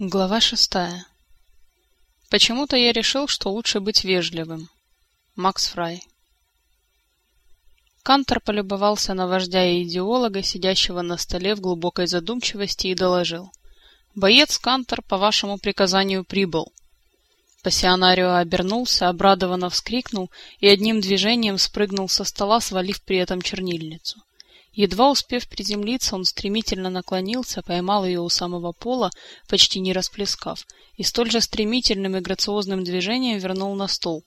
Глава шестая. Почему-то я решил, что лучше быть вежливым. Макс Фрай. Кантор полюбовался на вождя и идеолога, сидящего на столе в глубокой задумчивости, и доложил. «Боец Кантор по вашему приказанию прибыл». Пассионарио обернулся, обрадованно вскрикнул и одним движением спрыгнул со стола, свалив при этом чернильницу. Едва успев приземлиться, он стремительно наклонился, поймал ее у самого пола, почти не расплескав, и столь же стремительным и грациозным движением вернул на стол.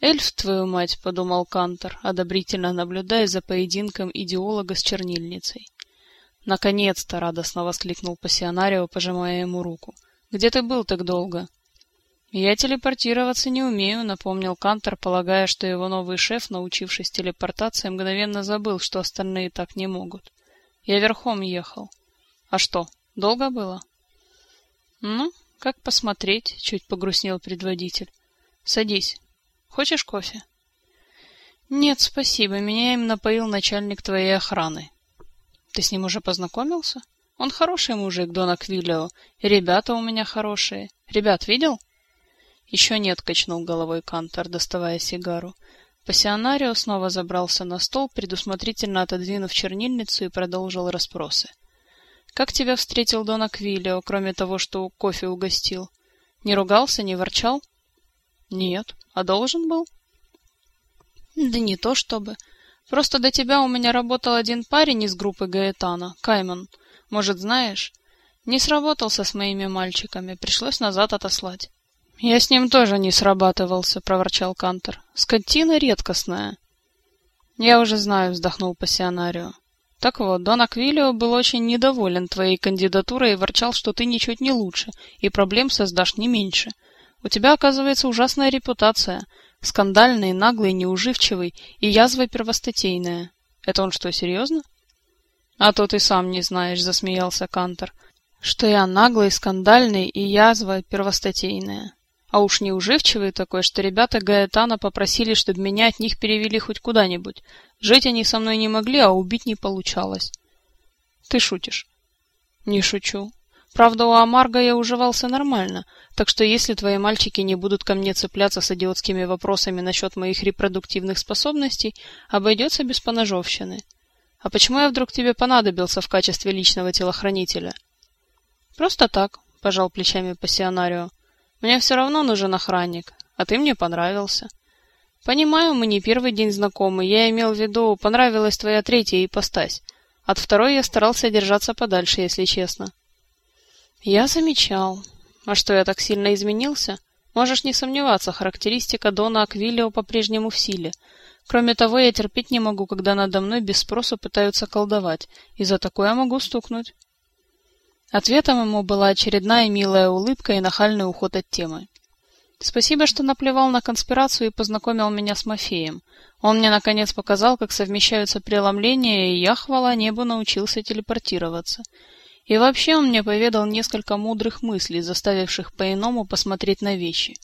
«Эльф, твою мать!» — подумал Кантор, одобрительно наблюдая за поединком идеолога с чернильницей. «Наконец-то!» — радостно воскликнул пассионарио, пожимая ему руку. «Где ты был так долго?» «Я телепортироваться не умею», — напомнил Кантор, полагая, что его новый шеф, научившись телепортации, мгновенно забыл, что остальные так не могут. «Я верхом ехал». «А что, долго было?» «Ну, как посмотреть», — чуть погрустнел предводитель. «Садись. Хочешь кофе?» «Нет, спасибо. Меня им напоил начальник твоей охраны». «Ты с ним уже познакомился?» «Он хороший мужик, Дон Аквилио. И ребята у меня хорошие. Ребят видел?» Еще нет, качнул головой Кантор, доставая сигару. Пассионарио снова забрался на стол, предусмотрительно отодвинув чернильницу и продолжил расспросы. Как тебя встретил Дон Аквилио, кроме того, что кофе угостил? Не ругался, не ворчал? Нет. А должен был? Да не то чтобы. Просто до тебя у меня работал один парень из группы Гаэтана, Кайман. Может, знаешь? Не сработался с моими мальчиками, пришлось назад отослать. «Я с ним тоже не срабатывался», — проворчал Кантор. «Скотина редкостная». «Я уже знаю», — вздохнул пассионарио. «Так вот, Дон Аквилио был очень недоволен твоей кандидатурой и ворчал, что ты ничуть не лучше, и проблем создашь не меньше. У тебя, оказывается, ужасная репутация. Скандальный, наглый, неуживчивый и язва первостатейная. Это он что, серьезно?» «А то ты сам не знаешь», — засмеялся Кантор, «что я наглый, скандальный и язва первостатейная». А уж неуживчивый такой, что ребята Гаэтана попросили, чтобы меня от них перевели хоть куда-нибудь. Жить они со мной не могли, а убить не получалось. Ты шутишь? Не шучу. Правда, у Амарга я уживался нормально, так что если твои мальчики не будут ко мне цепляться с идиотскими вопросами насчет моих репродуктивных способностей, обойдется без поножовщины. А почему я вдруг тебе понадобился в качестве личного телохранителя? Просто так, пожал плечами пассионарио. Мне все равно нужен охранник, а ты мне понравился. Понимаю, мы не первый день знакомы. Я имел в виду, понравилась твоя третья ипостась. От второй я старался держаться подальше, если честно. Я замечал. А что, я так сильно изменился? Можешь не сомневаться, характеристика Дона Аквилио по-прежнему в силе. Кроме того, я терпеть не могу, когда надо мной без спроса пытаются колдовать, и за такое могу стукнуть. Ответом ему была очередная милая улыбка и нахальный уход от темы. Спасибо, что наплевал на конспирацию и познакомил меня с Мафеем. Он мне наконец показал, как совмещаются преломления, и я, хвала небу, научился телепортироваться. И вообще он мне поведал несколько мудрых мыслей, заставивших по-иному посмотреть на вещи.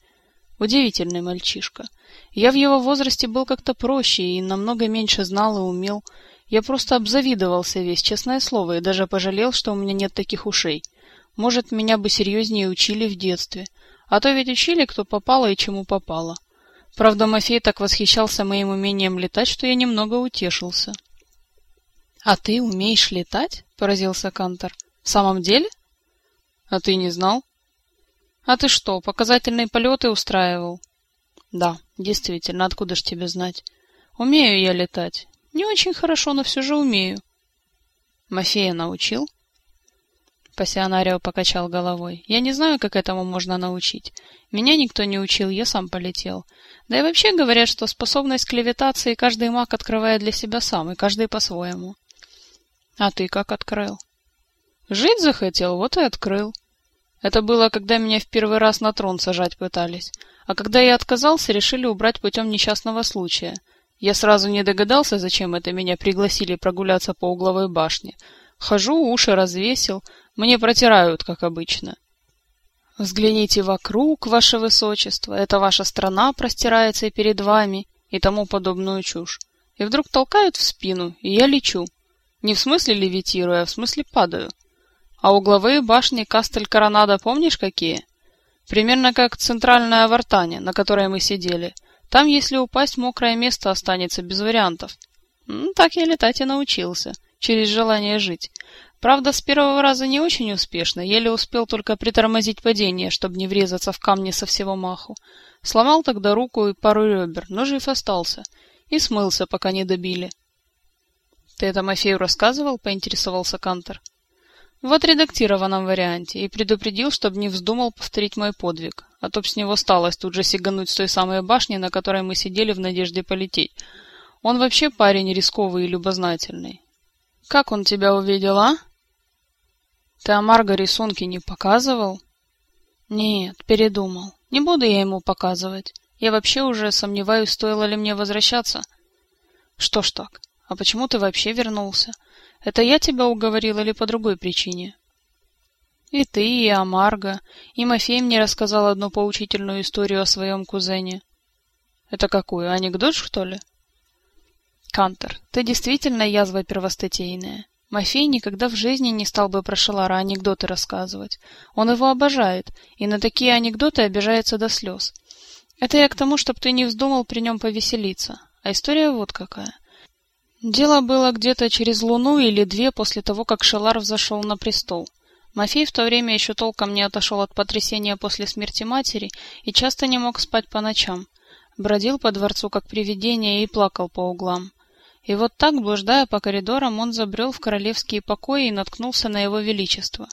Удивительный мальчишка. Я в его возрасте был как-то проще и намного меньше знал и умел, я просто обзавидовался весь, честное слово, и даже пожалел, что у меня нет таких ушей. Может, меня бы серьезнее учили в детстве. А то ведь учили, кто попало и чему попало. Правда, Мафей так восхищался моим умением летать, что я немного утешился. — А ты умеешь летать? — поразился Кантор. — В самом деле? — А ты не знал? — А ты что, показательные полеты устраивал? — Да, действительно, откуда ж тебе знать? Умею я летать. Не очень хорошо, но все же умею. Мафея научил? Пассионарио покачал головой. Я не знаю, как этому можно научить. Меня никто не учил, я сам полетел. Да и вообще говорят, что способность к левитации каждый маг открывает для себя сам, и каждый по-своему. А ты как открыл? Жить захотел, вот и открыл. Это было, когда меня в первый раз на трон сажать пытались. А когда я отказался, решили убрать путем несчастного случая. Я сразу не догадался, зачем это меня пригласили прогуляться по угловой башне. Хожу, уши развесил, мне протирают, как обычно. Взгляните вокруг, ваше высочество, это ваша страна простирается перед вами и тому подобную чушь. И вдруг толкают в спину, и я лечу. Не в смысле левитирую, а в смысле падаю. А угловые башни Кастель-Коронада помнишь какие? Примерно как центральная в на которой мы сидели. Там, если упасть, мокрое место останется без вариантов. Так я летать и научился, через желание жить. Правда, с первого раза не очень успешно, еле успел только притормозить падение, чтобы не врезаться в камни со всего маху. Сломал тогда руку и пару ребер, но жив остался. И смылся, пока не добили. — Ты это Мафею рассказывал? — поинтересовался Кантор. — В отредактированном варианте, и предупредил, чтобы не вздумал повторить мой подвиг, а то б с него сталось тут же сигануть с той самой башни, на которой мы сидели в надежде полететь. Он вообще парень рисковый и любознательный. — Как он тебя увидел, а? Ты Амарго рисунки не показывал? Нет, передумал. Не буду я ему показывать. Я вообще уже сомневаюсь, стоило ли мне возвращаться. Что ж так? А почему ты вообще вернулся? Это я тебя уговорил или по другой причине? И ты, и Амарго, и Мафей мне рассказал одну поучительную историю о своем кузене. Это какую, анекдот, что ли? Кантер, ты действительно язва первостатейная. Мафей никогда в жизни не стал бы про Шелара анекдоты рассказывать. Он его обожает, и на такие анекдоты обижается до слез. Это я к тому, чтобы ты не вздумал при нем повеселиться. А история вот какая. Дело было где-то через луну или две после того, как Шелар взошел на престол. Мафей в то время еще толком не отошел от потрясения после смерти матери и часто не мог спать по ночам. Бродил по дворцу как привидение и плакал по углам. И вот так, блуждая по коридорам, он забрел в королевские покои и наткнулся на его величество.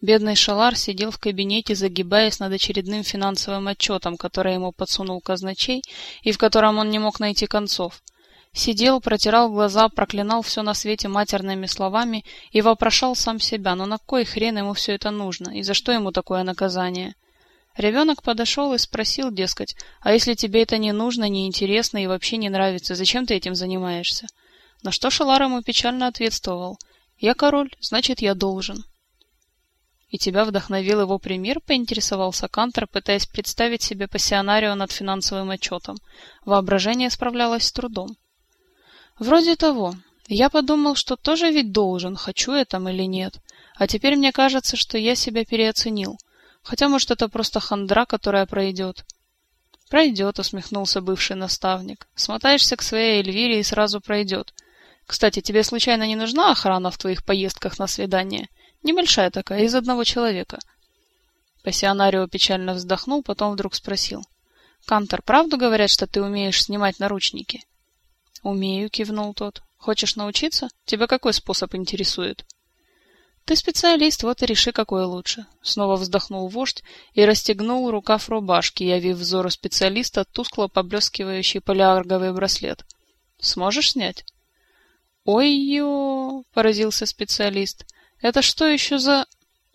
Бедный Шалар сидел в кабинете, загибаясь над очередным финансовым отчетом, который ему подсунул казначей, и в котором он не мог найти концов. Сидел, протирал глаза, проклинал все на свете матерными словами и вопрошал сам себя, но «Ну на кой хрен ему все это нужно, и за что ему такое наказание? Ребенок подошел и спросил, дескать, а если тебе это не нужно, не интересно и вообще не нравится, зачем ты этим занимаешься? На что Шалар ему печально ответствовал, я король, значит, я должен. И тебя вдохновил его пример, поинтересовался Кантер, пытаясь представить себе пассионарио над финансовым отчетом. Воображение справлялось с трудом. Вроде того. Я подумал, что тоже ведь должен, хочу я там или нет. А теперь мне кажется, что я себя переоценил. Хотя, может, это просто хандра, которая пройдет. Пройдет, усмехнулся бывший наставник. Смотаешься к своей Эльвире и сразу пройдет. Кстати, тебе случайно не нужна охрана в твоих поездках на свидание? Небольшая такая, из одного человека. Пассионарио печально вздохнул, потом вдруг спросил. «Кантор, правду говорят, что ты умеешь снимать наручники?» «Умею», — кивнул тот. «Хочешь научиться? Тебя какой способ интересует?» Ты специалист, вот и реши, какой лучше. Снова вздохнул вождь и расстегнул рукав рубашки, явив взору специалиста тускло поблескивающий полиарговый браслет. Сможешь снять? Ой-ё, поразился специалист. Это что еще за...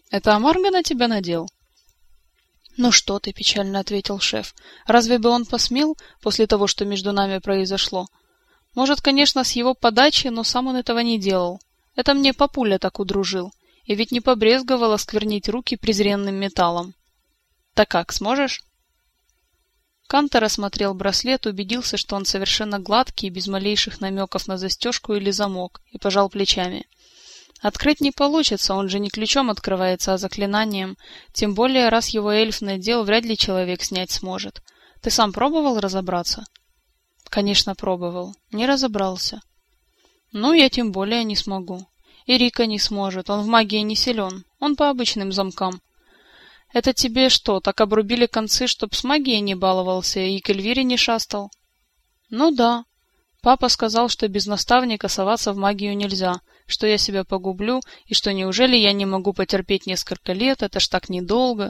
Это Амарго на тебя надел? Ну что ты, печально ответил шеф. Разве бы он посмел после того, что между нами произошло? Может, конечно, с его подачи, но сам он этого не делал. Это мне папуля так удружил. И ведь не побрезговал осквернить руки презренным металлом. Так как, сможешь? Кантор осмотрел браслет, убедился, что он совершенно гладкий, без малейших намеков на застежку или замок, и пожал плечами. Открыть не получится, он же не ключом открывается, а заклинанием, тем более, раз его эльф надел, вряд ли человек снять сможет. Ты сам пробовал разобраться? Конечно, пробовал. Не разобрался. Ну, я тем более не смогу. И Рика не сможет, он в магии не силен, он по обычным замкам. Это тебе что, так обрубили концы, чтоб с магией не баловался и к Эльвире не шастал? Ну да. Папа сказал, что без наставника соваться в магию нельзя, что я себя погублю, и что неужели я не могу потерпеть несколько лет, это ж так недолго.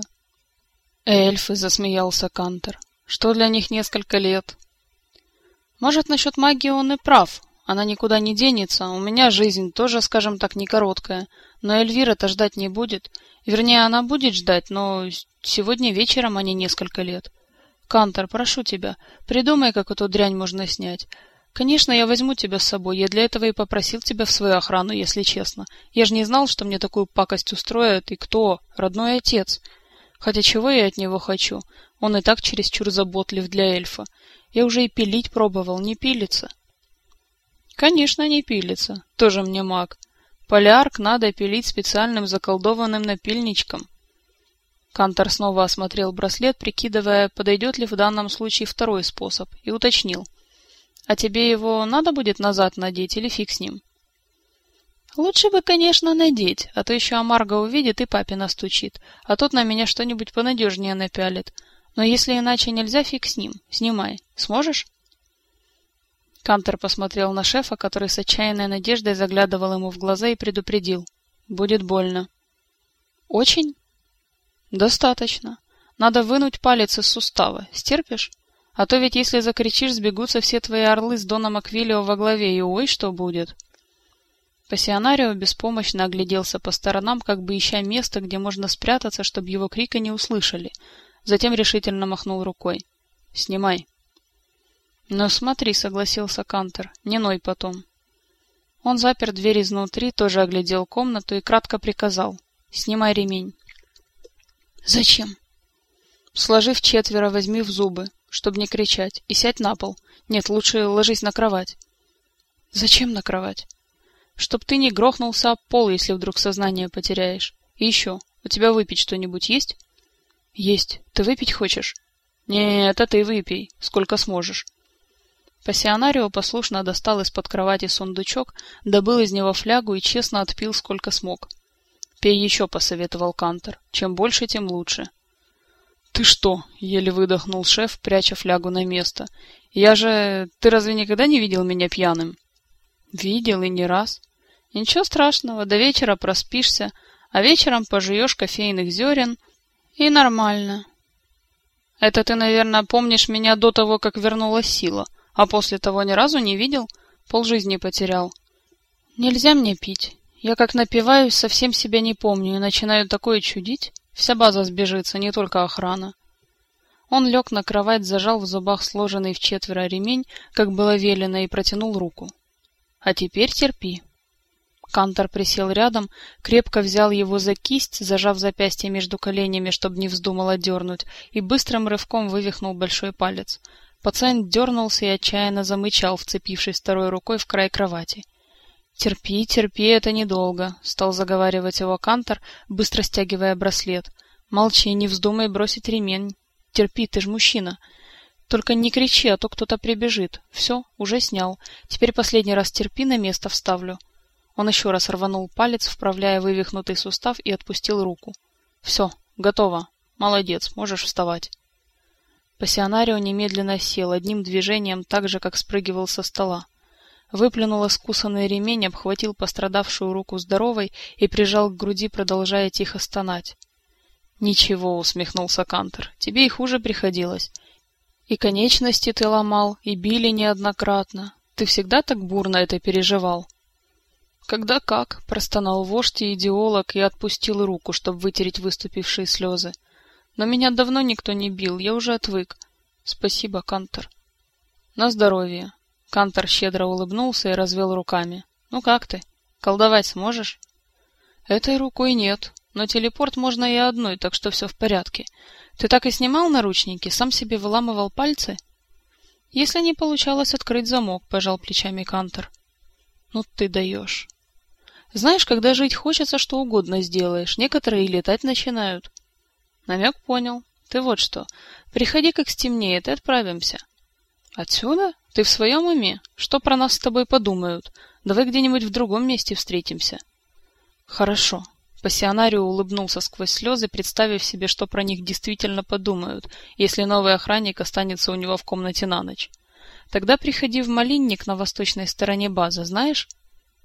Эльфы, засмеялся Кантер. Что для них несколько лет? Может, насчет магии он и прав, она никуда не денется, у меня жизнь тоже, скажем так, не короткая. Но Эльвира-то ждать не будет. Вернее, она будет ждать, но сегодня вечером, а не несколько лет. Кантор, прошу тебя, придумай, как эту дрянь можно снять. Конечно, я возьму тебя с собой. Я для этого и попросил тебя в свою охрану, если честно. Я же не знал, что мне такую пакость устроят. И кто? Родной отец. Хотя чего я от него хочу? Он и так чересчур заботлив для эльфа. Я уже и пилить пробовал, не пилится. Конечно, не пилится. Тоже мне маг. Полярк надо пилить специальным заколдованным напильничком. Кантор снова осмотрел браслет, прикидывая, подойдет ли в данном случае второй способ, и уточнил. «А тебе его надо будет назад надеть или фиг с ним?» «Лучше бы, конечно, надеть, а то еще Амарго увидит и папе настучит, а тот на меня что-нибудь понадежнее напялит. Но если иначе нельзя, фиг с ним. Снимай. Сможешь?» Кантер посмотрел на шефа, который с отчаянной надеждой заглядывал ему в глаза и предупредил. «Будет больно». «Очень?» «Достаточно. Надо вынуть палец из сустава. Стерпишь? А то ведь если закричишь, сбегутся все твои орлы с Доном Аквилио во главе, и ой, что будет!» Пассионарио беспомощно огляделся по сторонам, как бы ища место, где можно спрятаться, чтобы его крика не услышали. Затем решительно махнул рукой. «Снимай». «Ну смотри», — согласился Кантер, — «не ной потом». Он запер дверь изнутри, тоже оглядел комнату и кратко приказал. «Снимай ремень». «Зачем?» «Сложив четверо, возьми в зубы, чтобы не кричать, и сядь на пол. Нет, лучше ложись на кровать». «Зачем на кровать?» Чтоб ты не грохнулся об пол, если вдруг сознание потеряешь. И еще, у тебя выпить что-нибудь есть? Есть. Ты выпить хочешь? Нет, это ты выпей, сколько сможешь. Пассионарио послушно достал из-под кровати сундучок, добыл из него флягу и честно отпил сколько смог. «Пей еще», — посоветовал Кантер. «Чем больше, тем лучше». «Ты что?» — еле выдохнул шеф, пряча флягу на место. «Я же... Ты разве никогда не видел меня пьяным?» «Видел и не раз. Ничего страшного, до вечера проспишься, а вечером пожуешь кофейных зерен, и нормально. Это ты, наверное, помнишь меня до того, как вернулась сила, а после того ни разу не видел, полжизни потерял. Нельзя мне пить. Я как напиваюсь, совсем себя не помню и начинаю такое чудить. Вся база сбежится, не только охрана. Он лег на кровать, зажал в зубах сложенный в четверо ремень, как было велено, и протянул руку. А теперь терпи. Кантор присел рядом, крепко взял его за кисть, зажав запястье между коленями, чтобы не вздумало дернуть, и быстрым рывком вывихнул большой палец. Пациент дернулся и отчаянно замычал, вцепившись второй рукой в край кровати. «Терпи, терпи, это недолго», — стал заговаривать его Кантор, быстро стягивая браслет. «Молчи, не вздумай бросить ремень. Терпи, ты ж мужчина. Только не кричи, а то кто-то прибежит. Все, уже снял. Теперь последний раз терпи, на место вставлю». Он еще раз рванул палец, вправляя вывихнутый сустав, и отпустил руку. «Все, готово. Молодец, можешь вставать». Пассионарио немедленно сел, одним движением, так же, как спрыгивал со стола. Выплюнул искусанный ремень, обхватил пострадавшую руку здоровой и прижал к груди, продолжая тихо стонать. «Ничего», — усмехнулся Кантор, — «тебе и хуже приходилось. И конечности ты ломал, и били неоднократно. Ты всегда так бурно это переживал?» «Когда как?» — простонал вождь и идеолог и отпустил руку, чтобы вытереть выступившие слезы. «Но меня давно никто не бил, я уже отвык. Спасибо, Кантор». «На здоровье». Кантор щедро улыбнулся и развел руками. «Ну как ты? Колдовать сможешь?» «Этой рукой нет, но телепорт можно и одной, так что все в порядке. Ты так и снимал наручники, сам себе выламывал пальцы?» «Если не получалось открыть замок», — пожал плечами Кантор. «Ну ты даешь». Знаешь, когда жить хочется, что угодно сделаешь. Некоторые и летать начинают. Намек понял. Ты вот что. Приходи, как стемнеет, и отправимся. Отсюда? Ты в своем уме? Что про нас с тобой подумают? Давай где-нибудь в другом месте встретимся. Хорошо. Пассионарио улыбнулся сквозь слезы, представив себе, что про них действительно подумают, если новый охранник останется у него в комнате на ночь. Тогда приходи в Малинник на восточной стороне базы, знаешь?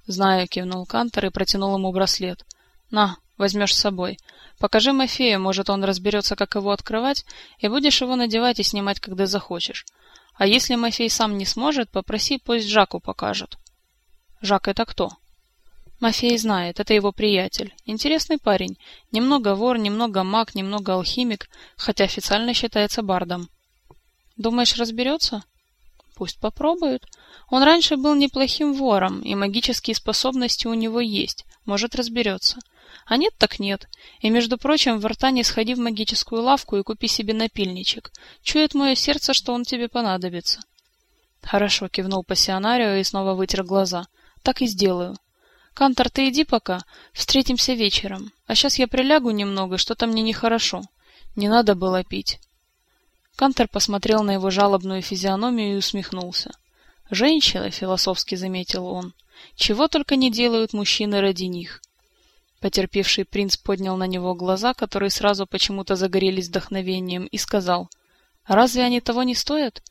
«Знаю», — кивнул Кантор и протянул ему браслет. «На, возьмешь с собой. Покажи Мафею, может, он разберется, как его открывать, и будешь его надевать и снимать, когда захочешь. А если Мафей сам не сможет, попроси, пусть Жаку покажет». «Жак — это кто?» Мафей знает, это его приятель. Интересный парень. Немного вор, немного маг, немного алхимик, хотя официально считается бардом. Думаешь, разберется? Пусть попробует. Он раньше был неплохим вором, и магические способности у него есть, может разберется. А нет так нет. И, между прочим, в Артане сходи в магическую лавку и купи себе напильничек. Чует мое сердце, что он тебе понадобится. Хорошо, кивнул пассионарио и снова вытер глаза. Так и сделаю. Кантор, ты иди пока, встретимся вечером. А сейчас я прилягу немного, что-то мне нехорошо. Не надо было пить. Кантор посмотрел на его жалобную физиономию и усмехнулся. «Женщины», — философски заметил он, — «чего только не делают мужчины ради них». Потерпевший принц поднял на него глаза, которые сразу почему-то загорелись вдохновением, и сказал, «Разве они того не стоят?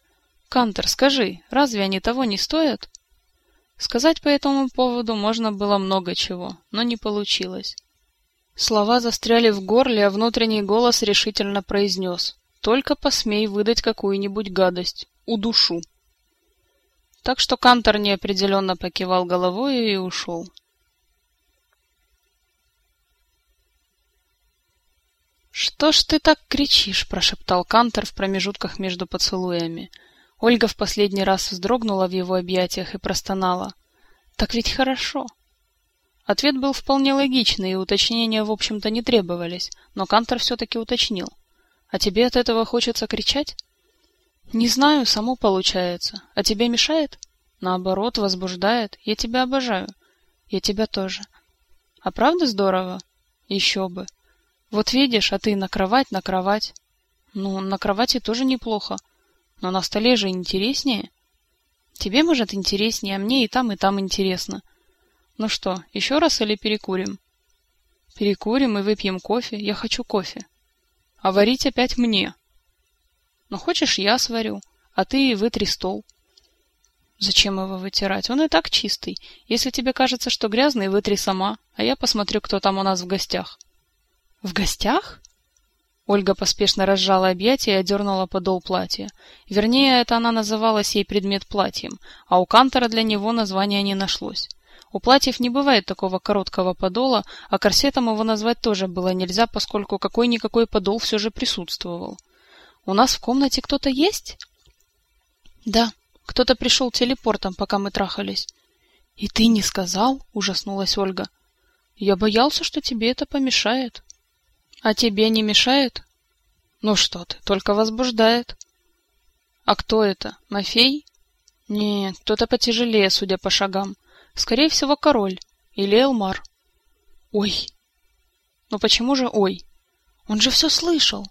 Кантор, скажи, разве они того не стоят?» Сказать по этому поводу можно было много чего, но не получилось. Слова застряли в горле, а внутренний голос решительно произнес «Только посмей выдать какую-нибудь гадость. Удушу». Так что Кантор неопределенно покивал головой и ушел. «Что ж ты так кричишь?» — прошептал Кантор в промежутках между поцелуями. Ольга в последний раз вздрогнула в его объятиях и простонала. «Так ведь хорошо!» Ответ был вполне логичный, и уточнения, в общем-то, не требовались, но Кантор все-таки уточнил. «А тебе от этого хочется кричать?» «Не знаю, само получается. А тебе мешает?» «Наоборот, возбуждает. Я тебя обожаю. Я тебя тоже». «А правда здорово?» «Еще бы. Вот видишь, а ты на кровать, на кровать». «Ну, на кровати тоже неплохо. Но на столе же интереснее. Тебе, может, интереснее, а мне и там, и там интересно. Ну что, еще раз или перекурим? Перекурим и выпьем кофе. Я хочу кофе. А варить опять мне. Ну, хочешь, я сварю, а ты вытри стол. Зачем его вытирать? Он и так чистый. Если тебе кажется, что грязный, вытри сама, а я посмотрю, кто там у нас в гостях. В гостях? Ольга поспешно разжала объятия и одернула подол платья. Вернее, это она называла сей предмет платьем, а у Кантора для него названия не нашлось. У платьев не бывает такого короткого подола, а корсетом его назвать тоже было нельзя, поскольку какой-никакой подол все же присутствовал. «У нас в комнате кто-то есть?» «Да, кто-то пришел телепортом, пока мы трахались». «И ты не сказал?» — ужаснулась Ольга. «Я боялся, что тебе это помешает». А тебе не мешает? Ну что ты, только возбуждает. А кто это? Мафей? Нет, кто-то потяжелее, судя по шагам. Скорее всего, король. Или Элмар. Ой. Ну почему же ой? Он же все слышал.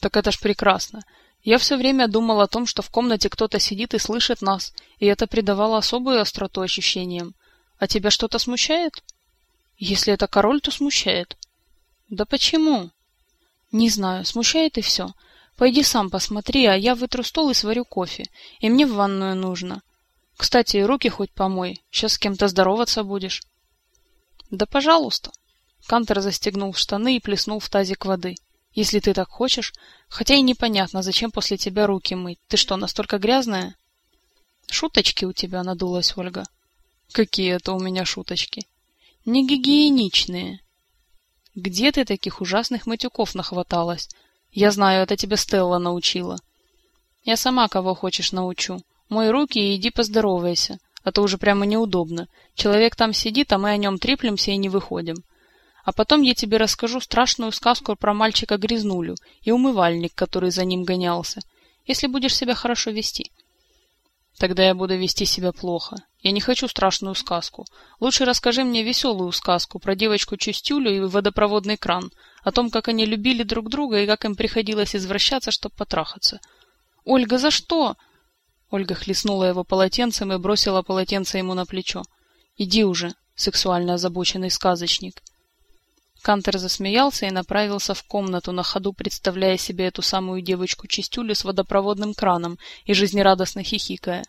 Так это ж прекрасно. Я все время думал о том, что в комнате кто-то сидит и слышит нас, и это придавало особую остроту ощущениям. А тебя что-то смущает? Если это король, то смущает. Да почему? Не знаю, смущает и все. Пойди сам посмотри, а я вытру стол и сварю кофе. И мне в ванную нужно. Кстати, руки хоть помой. Сейчас с кем-то здороваться будешь. Да пожалуйста. Кантер застегнул штаны и плеснул в тазик воды. Если ты так хочешь, хотя и непонятно, зачем после тебя руки мыть. Ты что, настолько грязная? Шуточки у тебя, надулась Ольга. Какие это у меня шуточки? Не гигиеничные. Где ты таких ужасных матюков нахваталась? Я знаю, это тебя Стелла научила. Я сама кого хочешь научу. Мой руки и иди поздоровайся, а то уже прямо неудобно. Человек там сидит, а мы о нем треплемся и не выходим. А потом я тебе расскажу страшную сказку про мальчика-грязнулю и умывальник, который за ним гонялся, если будешь себя хорошо вести. Тогда я буду вести себя плохо. Я не хочу страшную сказку. Лучше расскажи мне веселую сказку про девочку-чистюлю и водопроводный кран, о том, как они любили друг друга и как им приходилось извращаться, чтобы потрахаться. «Ольга, за что?» Ольга хлестнула его полотенцем и бросила полотенце ему на плечо. «Иди уже, сексуально озабоченный сказочник». Кантер засмеялся и направился в комнату, на ходу представляя себе эту самую девочку-чистюлю с водопроводным краном и жизнерадостно хихикая.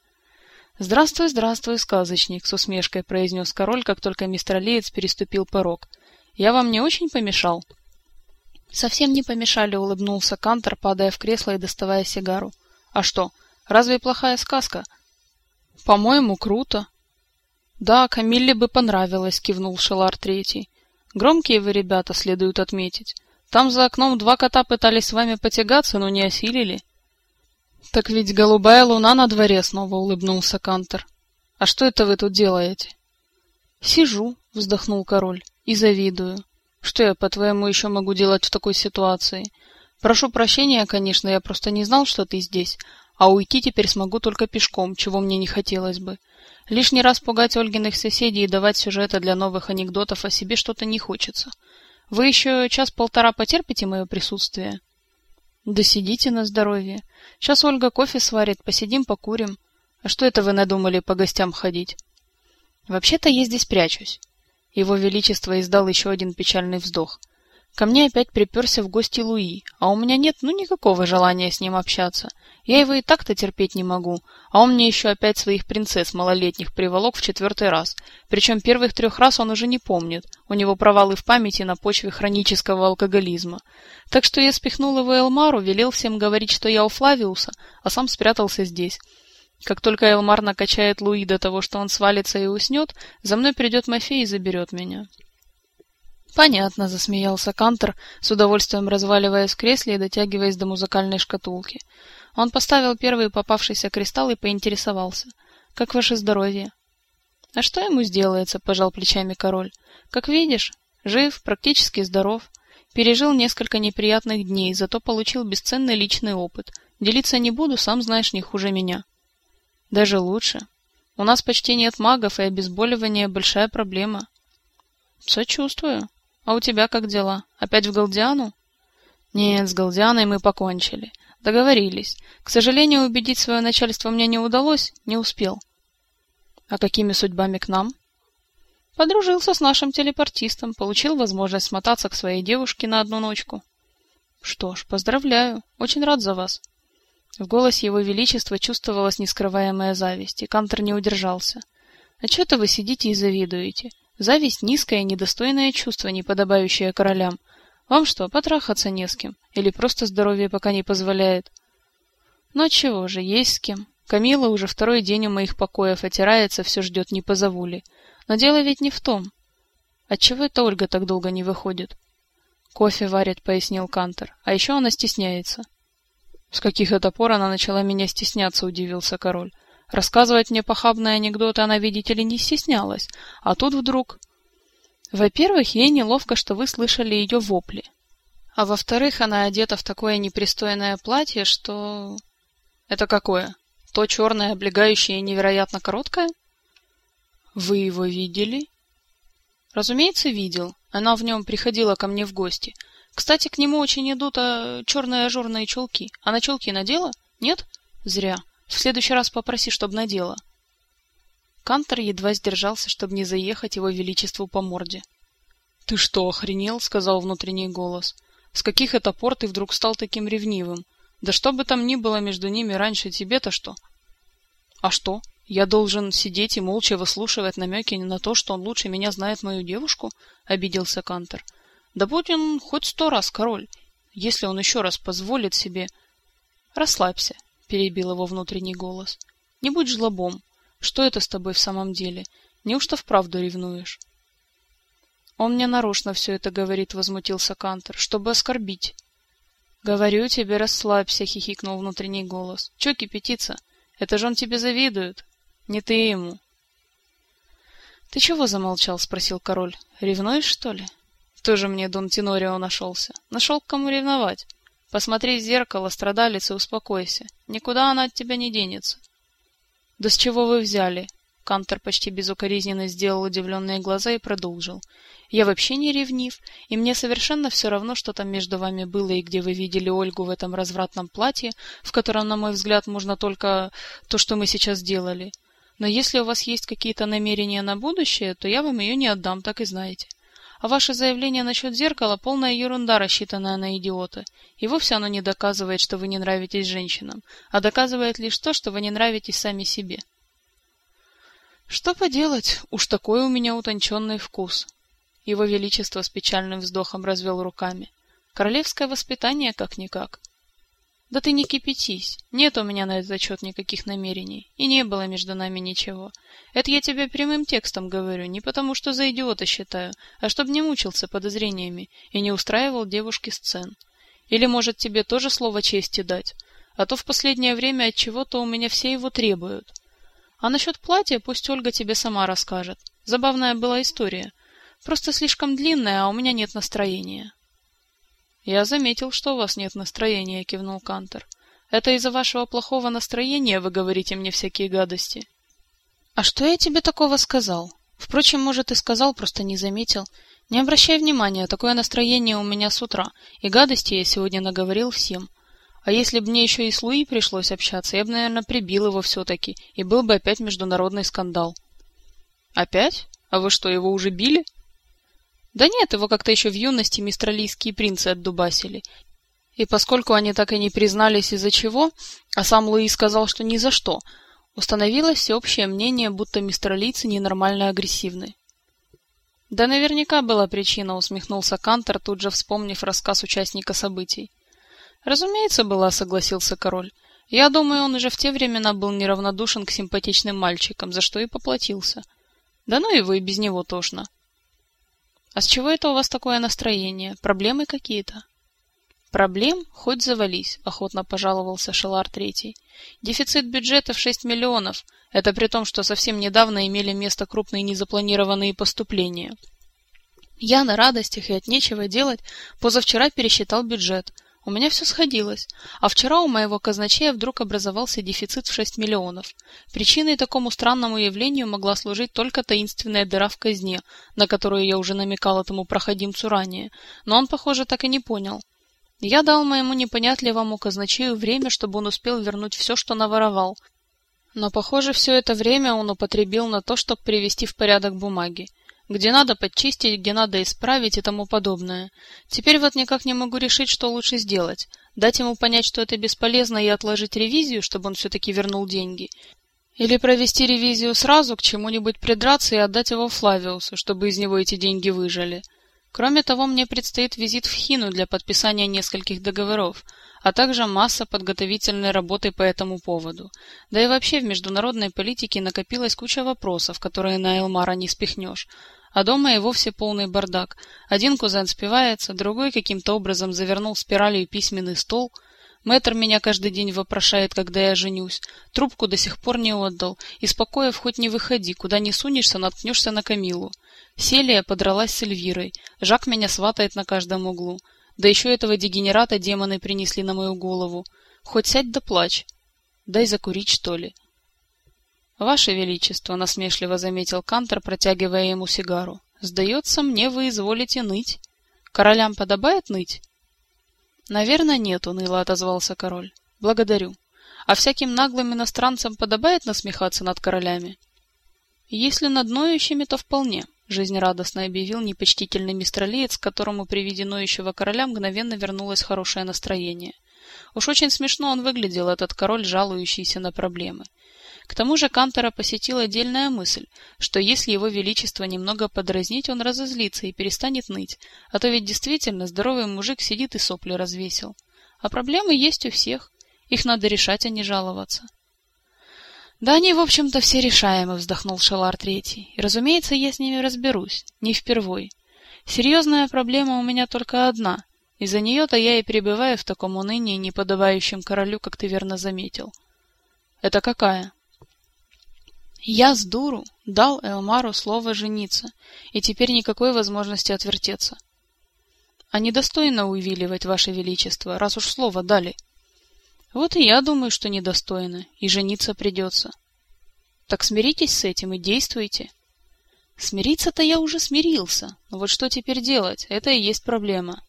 «Здравствуй, здравствуй, сказочник!» — с усмешкой произнес король, как только мистер Леец переступил порог. «Я вам не очень помешал?» «Совсем не помешали», — улыбнулся Кантор, падая в кресло и доставая сигару. «А что, разве плохая сказка?» «По-моему, круто». «Да, Камилле бы понравилось», — кивнул Шелар Третий. Громкие вы ребята, следует отметить. Там за окном два кота пытались с вами потягаться, но не осилили. Так ведь голубая луна на дворе, снова улыбнулся Кантер. А что это вы тут делаете? Сижу, вздохнул король, и завидую. Что я, по-твоему, еще могу делать в такой ситуации? Прошу прощения, конечно, я просто не знал, что ты здесь. А уйти теперь смогу только пешком, чего мне не хотелось бы. Лишний раз пугать Ольгиных соседей и давать сюжеты для новых анекдотов о себе что-то не хочется. Вы еще час-полтора потерпите мое присутствие? Да сидите на здоровье. Сейчас Ольга кофе сварит, посидим, покурим. А что это вы надумали по гостям ходить? Вообще-то я здесь прячусь. Его Величество издал еще один печальный вздох. Ко мне опять приперся в гости Луи, а у меня нет ну никакого желания с ним общаться. Я его и так-то терпеть не могу, а он мне еще опять своих принцесс малолетних приволок в четвертый раз. Причем первых трех раз он уже не помнит, у него провалы в памяти на почве хронического алкоголизма. Так что я спихнул его Элмару, велел всем говорить, что я у Флавиуса, а сам спрятался здесь. Как только Элмар накачает Луи до того, что он свалится и уснет, за мной придет Мафей и заберет меня. Понятно, засмеялся Кантер, с удовольствием разваливаясь в кресле и дотягиваясь до музыкальной шкатулки. Он поставил первый попавшийся кристалл и поинтересовался: "Как ваше здоровье?" "А что ему сделается?" пожал плечами король. "Как видишь, жив, практически здоров. Пережил несколько неприятных дней, зато получил бесценный личный опыт. Делиться не буду, сам знаешь, не хуже меня". "Даже лучше. У нас почти нет магов, и обезболивание большая проблема". "Сочувствую. А у тебя как дела? Опять в Галдиану? Нет, с Галдианой мы покончили. Договорились. К сожалению, убедить свое начальство мне не удалось, не успел. А какими судьбами к нам? Подружился с нашим телепортистом, получил возможность смотаться к своей девушке на одну ночку. Что ж, поздравляю. Очень рад за вас. В голосе его величества чувствовалась нескрываемая зависть, и Кантер не удержался. А что то вы сидите и завидуете? Зависть — низкое недостойное чувство, не подобающее королям. Вам что, потрахаться не с кем? Или просто здоровье пока не позволяет? Ну чего же, есть с кем. Камила уже второй день у моих покоев отирается, все ждет, не позову ли. Но дело ведь не в том. Отчего это Ольга так долго не выходит? Кофе варит, пояснил Кантер. А еще она стесняется. С каких это пор она начала меня стесняться, удивился король. Рассказывать мне похабные анекдоты она, видите ли, не стеснялась. А тут вдруг... Во-первых, ей неловко, что вы слышали ее вопли. А во-вторых, она одета в такое непристойное платье, что... Это какое? То черное, облегающее и невероятно короткое? Вы его видели? Разумеется, видел. Она в нем приходила ко мне в гости. Кстати, к нему очень идут а, черные ажурные чулки. Она чулки надела? Нет? Зря. В следующий раз попроси, чтобы надела. Кантор едва сдержался, чтобы не заехать его величеству по морде. Ты что, охренел, сказал внутренний голос. С каких это пор ты вдруг стал таким ревнивым? Да что бы там ни было между ними раньше, тебе-то что? А что? Я должен сидеть и молча выслушивать намеки на то, что он лучше меня знает мою девушку? обиделся Кантор. Да будь он хоть сто раз король, если он еще раз позволит себе. Расслабься, перебил его внутренний голос. Не будь жлобом. Что это с тобой в самом деле? Неужто вправду ревнуешь? Он мне нарочно все это говорит, возмутился Кантер, чтобы оскорбить. Говорю тебе, расслабься, хихикнул внутренний голос. Че кипятиться? Это же он тебе завидует. Не ты ему. Ты чего замолчал? спросил король. Ревнуешь, что ли? Тоже мне Дон Тенорио нашелся. Нашел к кому ревновать. Посмотри в зеркало, страдалец, и успокойся. Никуда она от тебя не денется. Да с чего вы взяли? Кантор почти безукоризненно сделал удивленные глаза и продолжил. Я вообще не ревнив, и мне совершенно все равно, что там между вами было и где вы видели Ольгу в этом развратном платье, в котором, на мой взгляд, можно только то, что мы сейчас делали. Но если у вас есть какие-то намерения на будущее, то я вам ее не отдам, так и знаете. А ваше заявление насчет зеркала полная ерунда, рассчитанная на идиота. И вовсе оно не доказывает, что вы не нравитесь женщинам, а доказывает лишь то, что вы не нравитесь сами себе. Что поделать, уж такой у меня утонченный вкус. Его величество с печальным вздохом развел руками. Королевское воспитание как-никак. Да ты не кипятись. Нет у меня на этот счет никаких намерений. И не было между нами ничего. Это я тебе прямым текстом говорю, не потому что за идиота считаю, а чтобы не мучился подозрениями и не устраивал девушке сцен. Или, может, тебе тоже слово чести дать? А то в последнее время от чего-то у меня все его требуют. А насчет платья пусть Ольга тебе сама расскажет. Забавная была история. Просто слишком длинная, а у меня нет настроения. Я заметил, что у вас нет настроения, кивнул Кантер. Это из-за вашего плохого настроения вы говорите мне всякие гадости. А что я тебе такого сказал? Впрочем, может, и сказал, просто не заметил. Не обращай внимания, такое настроение у меня с утра, и гадости я сегодня наговорил всем. А если бы мне еще и с Луи пришлось общаться, я бы, наверное, прибил его все-таки, и был бы опять международный скандал. Опять? А вы что, его уже били? Да нет, его как-то еще в юности мистралийские принцы отдубасили. И поскольку они так и не признались из-за чего, а сам Луи сказал, что ни за что, установилось всеобщее мнение, будто мистралийцы ненормально агрессивны. Да наверняка была причина, усмехнулся Кантор, тут же вспомнив рассказ участника событий. Разумеется, была, согласился король. Я думаю, он уже в те времена был неравнодушен к симпатичным мальчикам, за что и поплатился. Да ну и без него тошно. А с чего это у вас такое настроение? Проблемы какие-то? Проблем хоть завались, охотно пожаловался Шелар Третий. Дефицит бюджета в 6 миллионов. Это при том, что совсем недавно имели место крупные незапланированные поступления. Я на радостях и от нечего делать позавчера пересчитал бюджет. У меня все сходилось. А вчера у моего казначея вдруг образовался дефицит в 6 миллионов. Причиной такому странному явлению могла служить только таинственная дыра в казне, на которую я уже намекал этому проходимцу ранее. Но он, похоже, так и не понял. Я дал моему непонятливому казначею время, чтобы он успел вернуть все, что наворовал. Но, похоже, все это время он употребил на то, чтобы привести в порядок бумаги. Где надо подчистить, где надо исправить и тому подобное. Теперь вот никак не могу решить, что лучше сделать. Дать ему понять, что это бесполезно, и отложить ревизию, чтобы он все-таки вернул деньги. Или провести ревизию сразу, к чему-нибудь придраться и отдать его Флавиусу, чтобы из него эти деньги выжали. Кроме того, мне предстоит визит в Хину для подписания нескольких договоров, а также масса подготовительной работы по этому поводу. Да и вообще в международной политике накопилась куча вопросов, которые на Элмара не спихнешь. А дома и вовсе полный бардак. Один кузен спивается, другой каким-то образом завернул спиралью письменный стол. Мэтр меня каждый день вопрошает, когда я женюсь. Трубку до сих пор не отдал. Из покоев хоть не выходи, куда не сунешься, наткнешься на Камилу. Селия подралась с Эльвирой. Жак меня сватает на каждом углу. Да еще этого дегенерата демоны принесли на мою голову. Хоть сядь да плачь. Дай закурить, что ли. Ваше Величество, насмешливо заметил Кантор, протягивая ему сигару. Сдается мне, вы изволите ныть. Королям подобает ныть? Наверное, нет, уныло отозвался король. Благодарю. А всяким наглым иностранцам подобает насмехаться над королями? Если над ноющими, то вполне жизнерадостно объявил непочтительный мистралиец, которому при виде ноющего короля мгновенно вернулось хорошее настроение. Уж очень смешно он выглядел, этот король, жалующийся на проблемы. К тому же Кантора посетила отдельная мысль, что если его величество немного подразнить, он разозлится и перестанет ныть, а то ведь действительно здоровый мужик сидит и сопли развесил. А проблемы есть у всех, их надо решать, а не жаловаться. Да они, в общем-то, все решаемы, вздохнул Шалар Третий. И, разумеется, я с ними разберусь, не впервой. Серьезная проблема у меня только одна. Из-за нее-то я и пребываю в таком унынии, не подобающем королю, как ты верно заметил. Это какая? Я с дуру дал Элмару слово жениться, и теперь никакой возможности отвертеться. А недостойно увиливать, ваше величество, раз уж слово дали. Вот и я думаю, что недостойно, и жениться придется. Так смиритесь с этим и действуйте. Смириться-то я уже смирился, но вот что теперь делать? Это и есть проблема.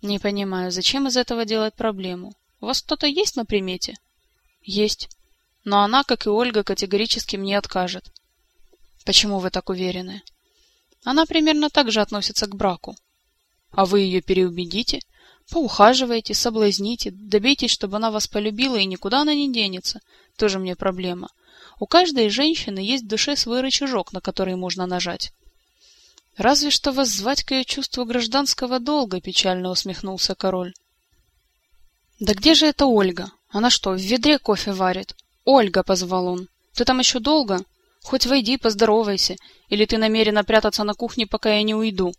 Не понимаю, зачем из этого делать проблему? У вас кто-то есть на примете? Есть. Но она, как и Ольга, категорически мне откажет. Почему вы так уверены? Она примерно так же относится к браку. А вы ее переубедите? Поухаживайте, соблазните, добейтесь, чтобы она вас полюбила, и никуда она не денется. Тоже мне проблема. У каждой женщины есть в душе свой рычажок, на который можно нажать. Разве что вас звать к ее чувству гражданского долга, печально усмехнулся король. Да где же эта Ольга? Она что, в ведре кофе варит? Ольга, позвал он. Ты там еще долго? Хоть войди, поздоровайся, или ты намерена прятаться на кухне, пока я не уйду?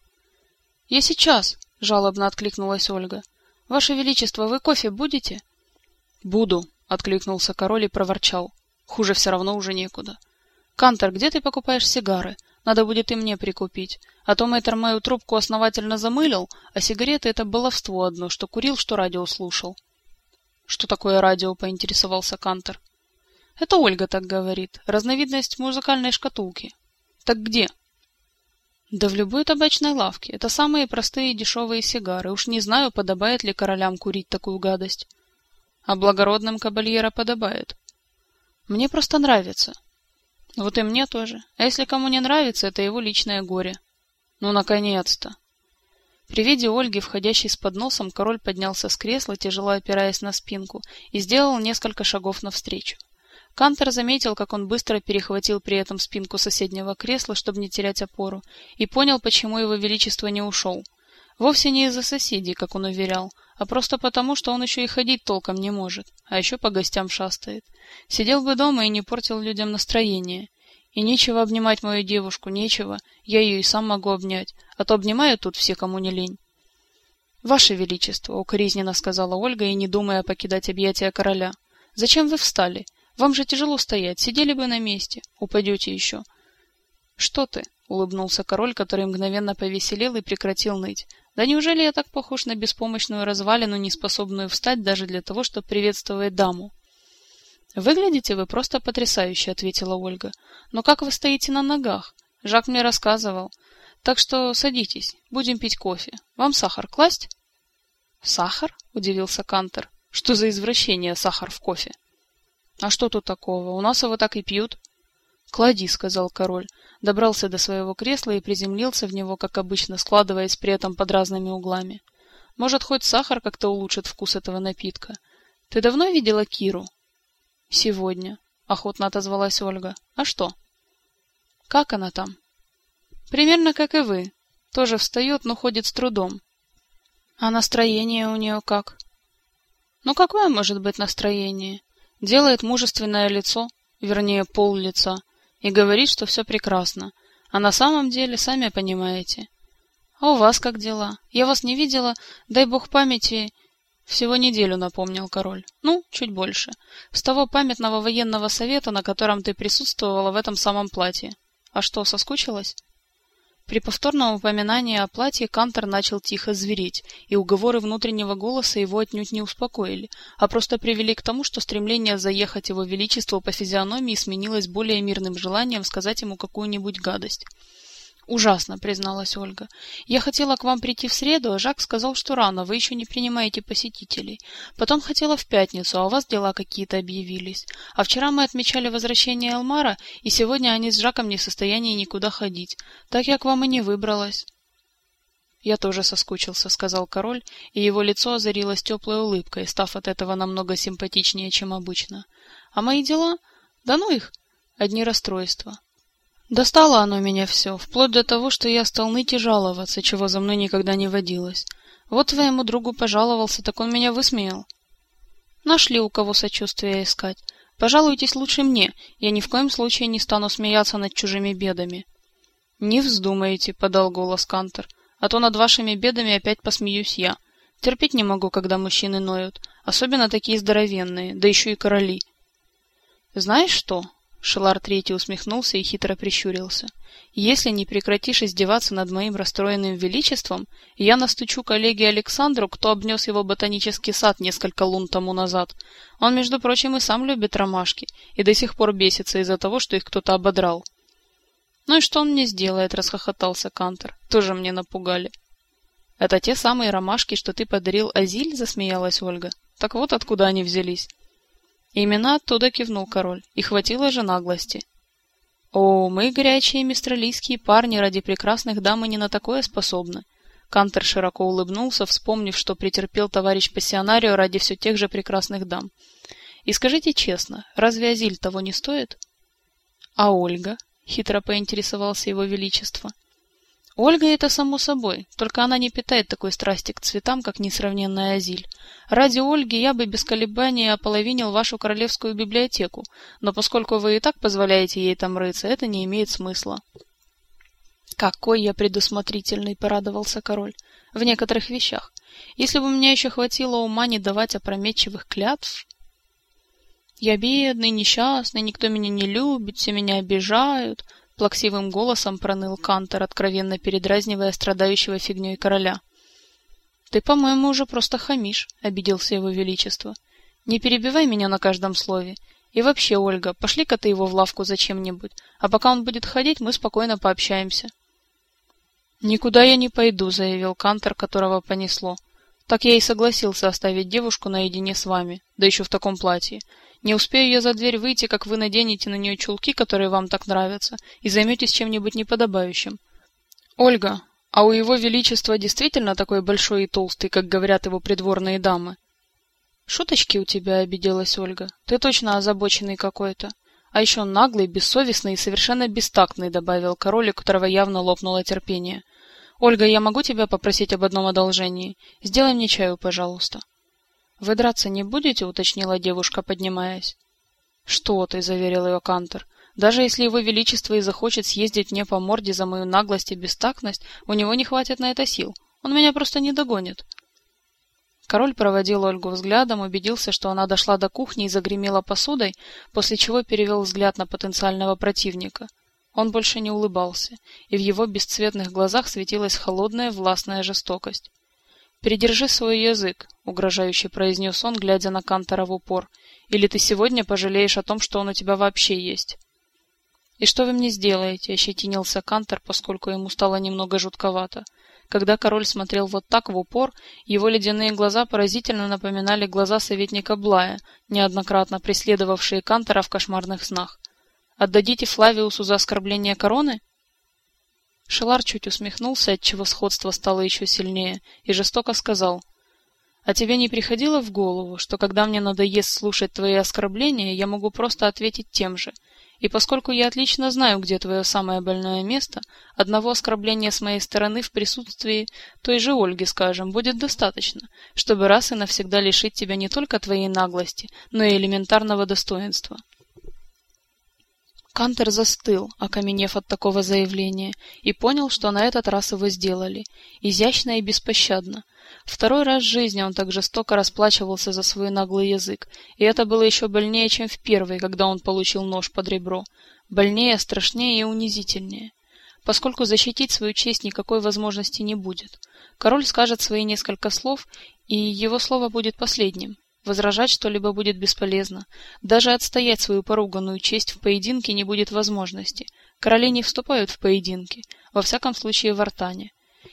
Я сейчас, — жалобно откликнулась Ольга. — Ваше Величество, вы кофе будете? — Буду, — откликнулся король и проворчал. Хуже все равно уже некуда. — Кантор, где ты покупаешь сигары? Надо будет и мне прикупить. А то мэтр мою трубку основательно замылил, а сигареты — это баловство одно, что курил, что радио слушал. — Что такое радио, поинтересовался Кантер. Это Ольга так говорит. Разновидность музыкальной шкатулки. Так где? Да в любой табачной лавке. Это самые простые дешевые сигары. Уж не знаю, подобает ли королям курить такую гадость. А благородным кабальера подобает. Мне просто нравится. Вот и мне тоже. А если кому не нравится, это его личное горе. Ну, наконец-то. При виде Ольги, входящей с подносом, король поднялся с кресла, тяжело опираясь на спинку, и сделал несколько шагов навстречу. Кантер заметил, как он быстро перехватил при этом спинку соседнего кресла, чтобы не терять опору, и понял, почему его величество не ушел. Вовсе не из-за соседей, как он уверял, а просто потому, что он еще и ходить толком не может, а еще по гостям шастает. Сидел бы дома и не портил людям настроение. И нечего обнимать мою девушку, нечего, я ее и сам могу обнять, а то обнимают тут все, кому не лень. «Ваше Величество», — укоризненно сказала Ольга, и не думая покидать объятия короля, — «зачем вы встали? Вам же тяжело стоять, сидели бы на месте. Упадете еще. Что ты? улыбнулся король, который мгновенно повеселел и прекратил ныть. Да неужели я так похож на беспомощную развалину, не способную встать даже для того, чтобы приветствовать даму? Выглядите вы просто потрясающе, ответила Ольга. Но как вы стоите на ногах? Жак мне рассказывал. Так что садитесь, будем пить кофе. Вам сахар класть? Сахар? удивился Кантер. Что за извращение сахар в кофе? А что тут такого? У нас его так и пьют. Клади, сказал король. Добрался до своего кресла и приземлился в него, как обычно, складываясь при этом под разными углами. Может, хоть сахар как-то улучшит вкус этого напитка. Ты давно видела Киру? Сегодня, охотно отозвалась Ольга. А что? Как она там? Примерно как и вы. Тоже встает, но ходит с трудом. А настроение у нее как? Ну какое может быть настроение? Делает мужественное лицо, вернее, пол лица, и говорит, что все прекрасно. А на самом деле, сами понимаете. А у вас как дела? Я вас не видела, дай бог памяти, всего неделю, напомнил король. Ну, чуть больше. С того памятного военного совета, на котором ты присутствовала в этом самом платье. А что, соскучилась? При повторном упоминании о платье Кантор начал тихо звереть, и уговоры внутреннего голоса его отнюдь не успокоили, а просто привели к тому, что стремление заехать его величеству по физиономии сменилось более мирным желанием сказать ему какую-нибудь гадость. Ужасно, призналась Ольга. Я хотела к вам прийти в среду, а Жак сказал, что рано, вы еще не принимаете посетителей. Потом хотела в пятницу, а у вас дела какие-то объявились. А вчера мы отмечали возвращение Элмара, и сегодня они с Жаком не в состоянии никуда ходить. Так я к вам и не выбралась. Я тоже соскучился, сказал король, и его лицо озарилось теплой улыбкой, став от этого намного симпатичнее, чем обычно. А мои дела? Да ну их, одни расстройства. Достало оно меня все, вплоть до того, что я стал ныть и жаловаться, чего за мной никогда не водилось. Вот твоему другу пожаловался, так он меня высмеял. Нашли у кого сочувствия искать. Пожалуйтесь лучше мне, я ни в коем случае не стану смеяться над чужими бедами. Не вздумайте, подал голос Кантер, а то над вашими бедами опять посмеюсь я. Терпеть не могу, когда мужчины ноют, особенно такие здоровенные, да еще и короли. Знаешь что? Шелар Третий усмехнулся и хитро прищурился. «Если не прекратишь издеваться над моим расстроенным величеством, я настучу коллеге Александру, кто обнес его ботанический сад несколько лун тому назад. Он, между прочим, и сам любит ромашки, и до сих пор бесится из-за того, что их кто-то ободрал». «Ну и что он мне сделает?» — расхохотался Кантер. «Тоже мне напугали». «Это те самые ромашки, что ты подарил Азиль?» — засмеялась Ольга. «Так вот откуда они взялись». Именно оттуда кивнул король, и хватило же наглости. О, мы горячие мистралийские парни ради прекрасных дам и не на такое способны. Кантер широко улыбнулся, вспомнив, что претерпел товарищ пассионарио ради все тех же прекрасных дам. И скажите честно, разве Азиль того не стоит? А Ольга? хитро поинтересовался его величество. Ольга это само собой, только она не питает такой страсти к цветам, как несравненная Азиль. Ради Ольги я бы без колебаний ополовинил вашу королевскую библиотеку, но поскольку вы и так позволяете ей там рыться, это не имеет смысла. Какой я предусмотрительный, порадовался король. В некоторых вещах. Если бы у меня еще хватило ума не давать опрометчивых клятв, я бедный, несчастный, никто меня не любит, все меня обижают, плаксивым голосом проныл Кантер, откровенно передразнивая страдающего фигней короля. Ты, по-моему, уже просто хамишь, обиделся его величество. Не перебивай меня на каждом слове. И вообще, Ольга, пошли-ка ты его в лавку зачем-нибудь, а пока он будет ходить, мы спокойно пообщаемся. Никуда я не пойду, заявил Кантер, которого понесло. Так я и согласился оставить девушку наедине с вами, да еще в таком платье. Не успею я за дверь выйти, как вы наденете на нее чулки, которые вам так нравятся, и займетесь чем-нибудь неподобающим. Ольга, а у его величества действительно такой большой и толстый, как говорят его придворные дамы? Шуточки у тебя, обиделась Ольга. Ты точно озабоченный какой-то. А еще наглый, бессовестный и совершенно бестактный, добавил король, у которого явно лопнуло терпение. Ольга, я могу тебя попросить об одном одолжении? Сделай мне чаю, пожалуйста. Вы драться не будете, уточнила девушка, поднимаясь. Что ты, заверил ее Кантер. Даже если его величество и захочет съездить мне по морде за мою наглость и бестактность, у него не хватит на это сил. Он меня просто не догонит. Король проводил Ольгу взглядом, убедился, что она дошла до кухни и загремела посудой, после чего перевел взгляд на потенциального противника. Он больше не улыбался, и в его бесцветных глазах светилась холодная властная жестокость. «Придержи свой язык», — угрожающе произнес он, глядя на Кантора в упор, «или ты сегодня пожалеешь о том, что он у тебя вообще есть». «И что вы мне сделаете?» — ощетинился Кантор, поскольку ему стало немного жутковато. Когда король смотрел вот так в упор, его ледяные глаза поразительно напоминали глаза советника Блая, неоднократно преследовавшие Кантора в кошмарных снах. Отдадите Флавиусу за оскорбление короны? Шелар чуть усмехнулся, отчего сходство стало еще сильнее, и жестоко сказал: "А тебе не приходило в голову, что когда мне надоест слушать твои оскорбления, я могу просто ответить тем же? И поскольку я отлично знаю, где твое самое больное место, одного оскорбления с моей стороны в присутствии той же Ольги, скажем, будет достаточно, чтобы раз и навсегда лишить тебя не только твоей наглости, но и элементарного достоинства. Кантер застыл, окаменев от такого заявления, и понял, что на этот раз его сделали, изящно и беспощадно. Второй раз в жизни он так жестоко расплачивался за свой наглый язык, и это было еще больнее, чем в первый, когда он получил нож под ребро. Больнее, страшнее и унизительнее. Поскольку защитить свою честь никакой возможности не будет. Король скажет свои несколько слов, и его слово будет последним. Возражать что-либо будет бесполезно. Даже отстоять свою поруганную честь в поединке не будет возможности. Короли не вступают в поединки, во всяком случае в артане.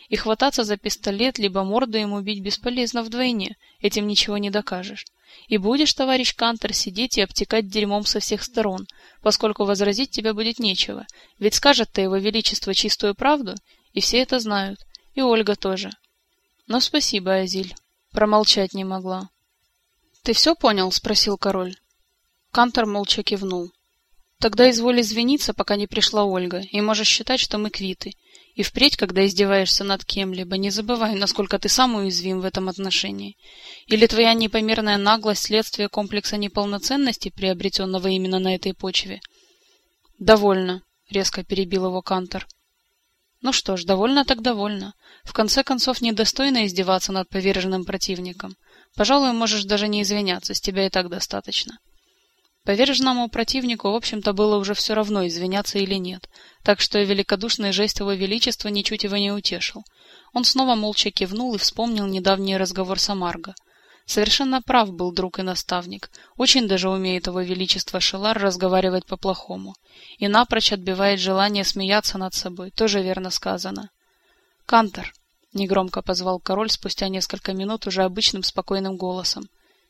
И хвататься за пистолет, либо морду ему бить бесполезно вдвойне, этим ничего не докажешь. И будешь, товарищ Кантер, сидеть и обтекать дерьмом со всех сторон, поскольку возразить тебе будет нечего, ведь скажет-то его величество чистую правду, и все это знают, и Ольга тоже. Но спасибо, Азиль, промолчать не могла. Ты все понял, спросил король. Кантор молча кивнул. Тогда изволь извиниться, пока не пришла Ольга, и можешь считать, что мы квиты. И впредь, когда издеваешься над кем-либо, не забывай, насколько ты сам уязвим в этом отношении. Или твоя непомерная наглость следствие комплекса неполноценности, приобретенного именно на этой почве? Довольно, резко перебил его Кантор. Ну что ж, довольно так довольно. В конце концов, недостойно издеваться над поверженным противником. Пожалуй, можешь даже не извиняться, с тебя и так достаточно. Поверженному противнику, в общем-то, было уже все равно, извиняться или нет, так что великодушный жест его величества ничуть его не утешил. Он снова молча кивнул и вспомнил недавний разговор с Амарго. Совершенно прав был друг и наставник. Очень даже умеет его величество Шелар разговаривать по-плохому. И напрочь отбивает желание смеяться над собой, тоже верно сказано. «Кантор», — негромко позвал король спустя несколько минут уже обычным спокойным голосом,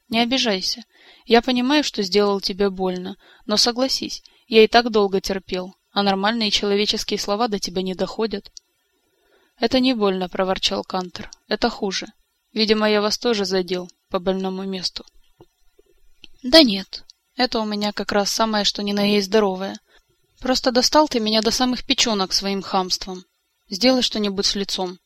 не обижайся. Я понимаю, что сделал тебе больно, но согласись, я и так долго терпел, а нормальные человеческие слова до тебя не доходят. Это не больно, проворчал Кантер. Это хуже. Видимо, я вас тоже задел по больному месту. Да нет. Это у меня как раз самое что ни на есть здоровое. Просто достал ты меня до самых печенок своим хамством. Сделай что-нибудь с лицом.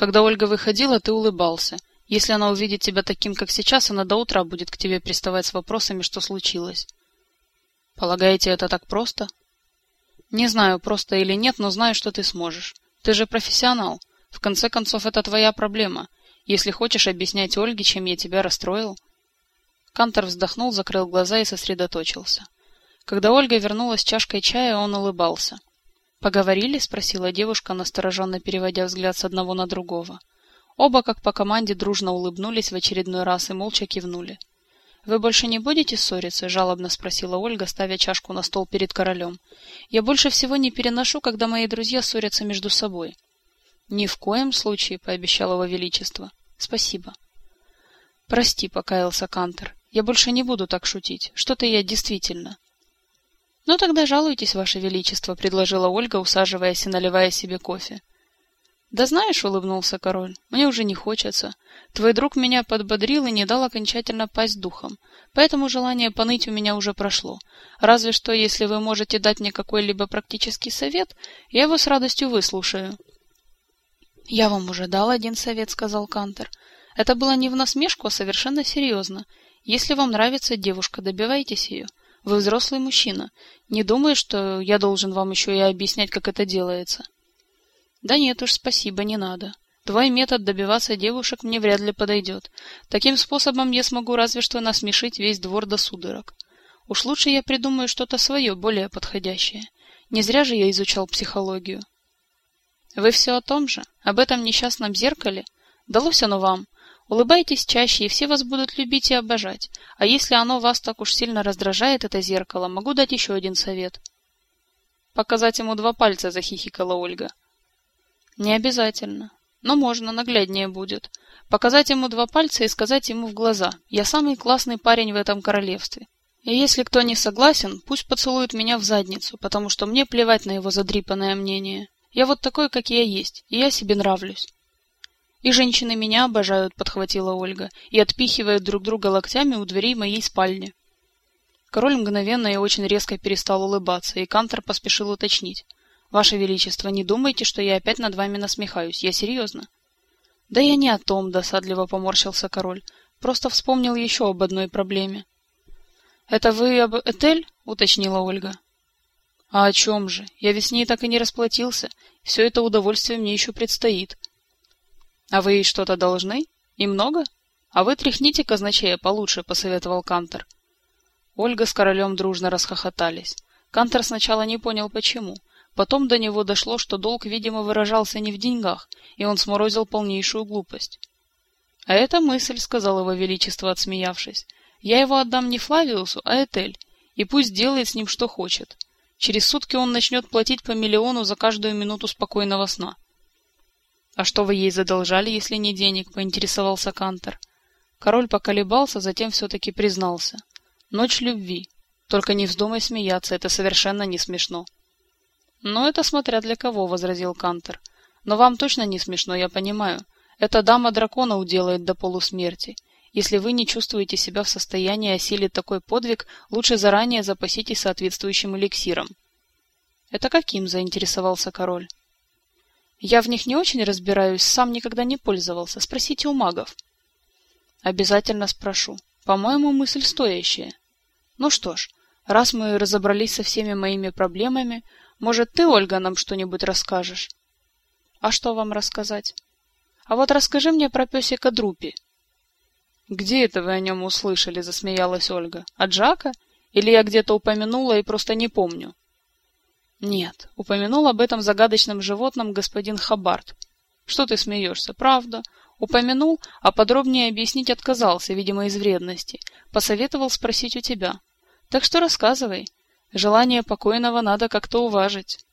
Когда Ольга выходила, ты улыбался. Если она увидит тебя таким, как сейчас, она до утра будет к тебе приставать с вопросами, что случилось. Полагаете, это так просто? Не знаю, просто или нет, но знаю, что ты сможешь. Ты же профессионал. В конце концов, это твоя проблема. Если хочешь объяснять Ольге, чем я тебя расстроил. Кантор вздохнул, закрыл глаза и сосредоточился. Когда Ольга вернулась с чашкой чая, он улыбался. Поговорили, спросила девушка, настороженно переводя взгляд с одного на другого. Оба, как по команде, дружно улыбнулись в очередной раз и молча кивнули. Вы больше не будете ссориться? жалобно спросила Ольга, ставя чашку на стол перед королем. Я больше всего не переношу, когда мои друзья ссорятся между собой. Ни в коем случае, пообещал его величество. Спасибо. Прости, покаялся Кантер. Я больше не буду так шутить. Что-то я действительно. Ну тогда жалуйтесь, ваше величество, предложила Ольга, усаживаясь и наливая себе кофе. Да знаешь, улыбнулся король. Мне уже не хочется. Твой друг меня подбодрил и не дал окончательно пасть духом. Поэтому желание поныть у меня уже прошло. Разве что, если вы можете дать мне какой-либо практический совет, я его с радостью выслушаю. Я вам уже дал один совет, сказал Кантер. Это было не в насмешку, а совершенно серьезно. Если вам нравится девушка, добивайтесь ее. Вы взрослый мужчина. Не думаю, что я должен вам еще и объяснять, как это делается. Да нет уж, спасибо, не надо. Твой метод добиваться девушек мне вряд ли подойдет. Таким способом я смогу разве что насмешить весь двор до судорог. Уж лучше я придумаю что-то свое, более подходящее. Не зря же я изучал психологию. Вы все о том же? Об этом несчастном зеркале? Далось оно вам? Улыбайтесь чаще, и все вас будут любить и обожать. А если оно вас так уж сильно раздражает, это зеркало, могу дать еще один совет. Показать ему два пальца, захихикала Ольга. Не обязательно, но можно, нагляднее будет. Показать ему два пальца и сказать ему в глаза: "Я самый классный парень в этом королевстве". И если кто не согласен, пусть поцелует меня в задницу, потому что мне плевать на его задрипанное мнение. Я вот такой, как я есть, и я себе нравлюсь. И женщины меня обожают, подхватила Ольга, и отпихивают друг друга локтями у дверей моей спальни. Король мгновенно и очень резко перестал улыбаться, и Кантор поспешил уточнить: "Ваше величество, не думайте, что я опять над вами насмехаюсь. Я серьезно». Да я не о том, досадливо поморщился король. Просто вспомнил еще об одной проблеме. Это вы об Этель? уточнила Ольга. А о чем же? Я ведь с ней так и не расплатился. Все это удовольствие мне еще предстоит. А вы ей что-то должны? И много? А вы тряхните казначея получше, посоветовал Кантор. Ольга с королем дружно расхохотались. Кантор сначала не понял почему, потом до него дошло, что долг, видимо, выражался не в деньгах, и он сморозил полнейшую глупость. А это мысль, сказал его величество, отсмеявшись. Я его отдам не Флавиусу, а Этель, и пусть делает с ним что хочет. Через сутки он начнет платить по миллиону за каждую минуту спокойного сна. А что вы ей задолжали, если не денег, поинтересовался Кантор. Король поколебался, затем все таки признался. Ночь любви. Только не вздумай смеяться, это совершенно не смешно. Но это смотря для кого, возразил Кантор. Но вам точно не смешно, я понимаю. Эта дама дракона уделает до полусмерти. Если вы не чувствуете себя в состоянии осилить такой подвиг, лучше заранее запаситесь соответствующим эликсиром. Это каким, заинтересовался король. Я в них не очень разбираюсь, сам никогда не пользовался. Спросите у магов. Обязательно спрошу. По-моему, мысль стоящая. Ну что ж, раз мы разобрались со всеми моими проблемами, может, ты, Ольга, нам что-нибудь расскажешь? А что вам рассказать? А вот расскажи мне про песика Друпи. Где это вы о нем услышали, засмеялась Ольга. От Жака? Или я где-то упомянула и просто не помню? Нет, упомянул об этом загадочном животном господин Хабарт. Что ты смеешься, правда? Упомянул, а подробнее объяснить отказался, видимо, из вредности. Посоветовал спросить у тебя. Так что рассказывай. Желание покойного надо как-то уважить.